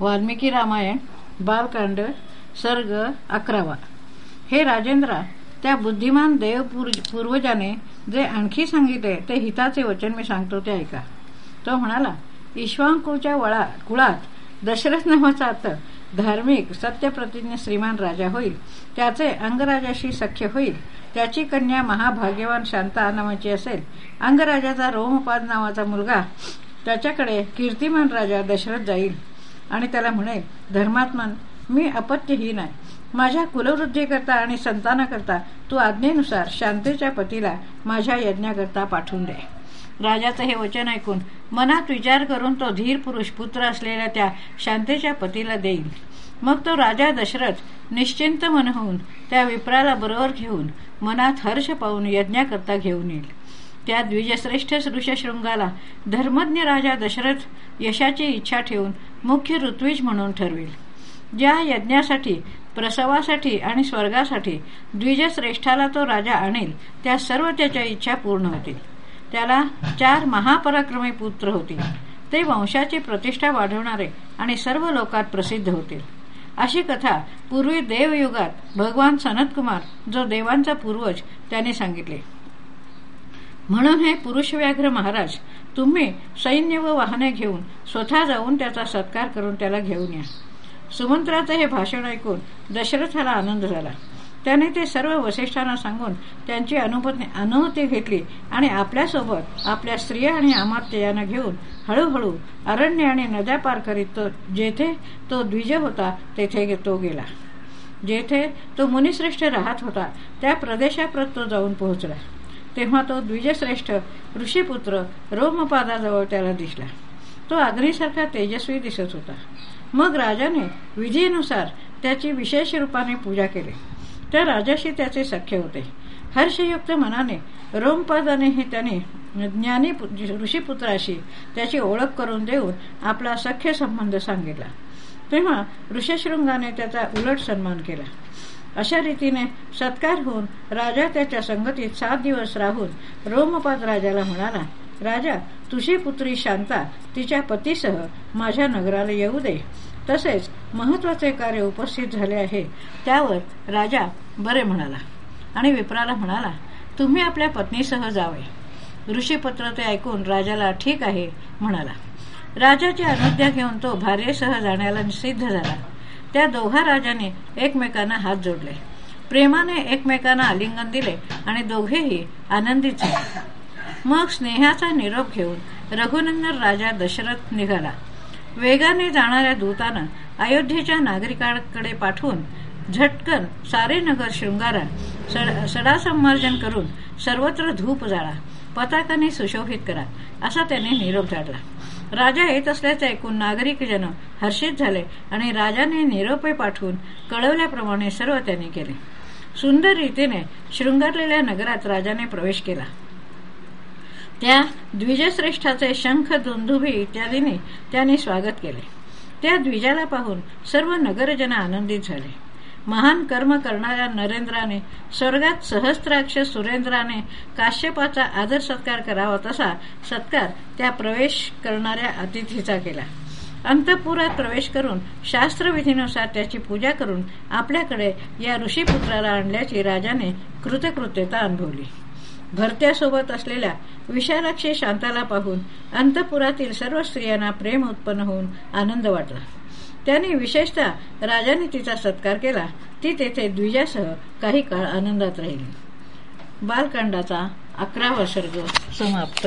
वाल्मिकी रामायण बालकांड सर्ग अकरावा. हे राजेंद्रा त्या बुद्धिमान देव पूर्वजाने जे आणखी सांगितले ते हिताचे वचन मी सांगतो ते ऐका. तो म्हणाला इश्वांकूच्या वळा कुळात दशरथ नावाचा धार्मिक सत्यप्रतिज्ञ श्रीमान राजा होईल. त्याचे अंगराजाशी सख्य होईल. त्याची कन्या महाभाग्यवान शांता नावाची असेल. अंगराजाचा रोमपाद नावाचा मुलगा त्याच्याकडे कीर्तिमान राजा दशरथ जाईल. आणि त्याला म्हणेल धर्मात्मन मी अपत्यहीन आहे. माझ्या कुलवृद्धीकरता आणि संतानाकरता तू आज्ञेनुसार शांतीच्या पतीला माझ्या यज्ञाकरता पाठवून दे. राजाचं हे वचन ऐकून मनात विचार करून तो धीर पुरुष पुत्र असलेल्या त्या शांतीच्या पतीला देईल. मग तो राजा दशरथ निश्चिंत मन होऊन त्या विप्राला बरोबर घेऊन मनात हर्ष पाहून यज्ञाकरता घेऊन येईल. त्या द्विजश्रेष्ठ ऋषशृंगाला धर्मज्ञ राजा दशरथ यशाची इच्छा ठेवून मुख्य ऋत्विज म्हणून ठरविल ज्या यज्ञासाठी प्रसवासाठी आणि स्वर्गासाठी द्विजश्रेष्ठाला तो राजा आणेल त्या सर्व त्याच्या इच्छा पूर्ण होतील. त्याला चार महापराक्रमी पुत्र होतील. ते वंशाची प्रतिष्ठा वाढवणारे आणि सर्व लोकात प्रसिद्ध होतील. अशी कथा पूर्वी देवयुगात भगवान सनतकुमार जो देवांचा पूर्वज त्याने सांगितले. म्हणून हे पुरुष व्याघ्र महाराज तुम्ही सैन्य व वाहने घेऊन स्वतः जाऊन त्याचा सत्कार करून त्याला घेऊन या. सुमंत्राचं हे भाषण ऐकून दशरथाला आनंद झाला. त्याने ते सर्व वसिष्ठांना सांगून त्यांची अनुमती अनुमती घेतली आणि आपल्यासोबत आपल्या स्त्रिया आणि अमात्य यांना घेऊन हळूहळू अरण्य आणि नद्या पार करीत तो जेथे तो द्विज होता तेथे तो गेला. जेथे तो मुनिश्रेष्ठ राहत होता त्या प्रदेशाप्रत तो जाऊन पोहोचला. तेव्हा तो द्विजश्रेष्ठ ऋषीपुत्र रोमपादाजवळ त्याला दिसला. तो अग्नीसारखा तेजस्वी दिसत होता. मग राजाने विधीनुसार त्याची विशेष रूपाने पूजा केली. त्या राजाशी त्याचे सख्य होते. हर्षयुक्त मनाने रोमपादानेही त्याने ज्ञानी ऋषीपुत्राशी त्याची ओळख करून देऊन आपला सख्य संबंध सांगितला. तेव्हा ऋषशृंगाने त्याचा उलट सन्मान केला. अशा रीतीने सत्कार होऊन राजा त्याच्या संगतीत सात दिवस राहून रोमपाद राजाला म्हणाला राजा तुझी पुत्री शांता तिच्या पतीसह माझ्या नगराला येऊ दे. तसेच महत्त्वाचे कार्य उपस्थित झाले आहे त्यावर राजा बरे म्हणाला आणि विप्राला म्हणाला तुम्ही आपल्या पत्नीसह जावे. ऋषीपत्र ते ऐकून राजाला ठीक आहे म्हणाला. राजाची अनुज्ञा घेऊन तो भार्येसह जाण्याला सिद्ध झाला. त्या दोघा राजाने एकमेकांना हात जोडले. प्रेमाने एकमेकांना आलिंगन दिले आणि दोघेही आनंदित झाले. मग स्नेहाचा निरोप घेऊन रघुनंदन राजा दशरथ निघाला. वेगाने जाणाऱ्या दूतानं अयोध्येच्या नागरिकांकडे पाठवून झटकन सारे नगर शृंगारा सडासंमार्जन करून सर्वत्र धूप जाळा पताकाने सुशोभित करा असा त्याने निरोप झाडला राजा येत असल्याचे ऐकून नागरिकजन हर्षित झाले आणि राजाने निरोपे पाठवून कळवल्याप्रमाणे सर्व त्यांनी केले. सुंदर रीतीने शृंगारलेल्या नगरात राजाने प्रवेश केला. त्या द्विजश्रेष्ठाचे शंख दुंदुभी इत्यादीने त्याने स्वागत केले. त्या द्विजाला पाहून सर्व नगरजन आनंदित झाले. महान कर्म करणाऱ्या नरेंद्राने स्वर्गात सहस्त्राक्ष सुरेंद्राने काश्यपाचा आदर सत्कार करावा तसा सत्कार त्या प्रवेश करणाऱ्या अतिथीचा केला. अंतपुरात प्रवेश करून शास्त्रविधीनुसार त्याची पूजा करून आपल्याकडे या ऋषीपुत्राला आणल्याची राजाने कृतकृत्यता अनुभवली. भरत्यासोबत असलेल्या विशालाक्षी शांताला पाहून अंतपुरातील सर्व स्त्रियांना प्रेम उत्पन्न होऊन आनंद वाटला. त्याने विशेषतः राजाने तिचा सत्कार केला. ती तेथे द्विजासह काही काळ आनंदात राहिली. बालकांडाचा अकरावा सर्ग समाप्त.